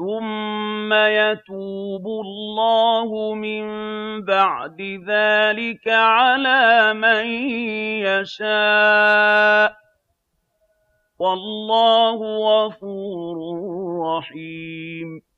ثُمَّ يَتُوبُ اللَّهُ مِن بَعْدِ ذَٰلِكَ عَلَىٰ مَن يَشَاءُ ۗ وَاللَّهُ غَفُورٌ رَّحِيمٌ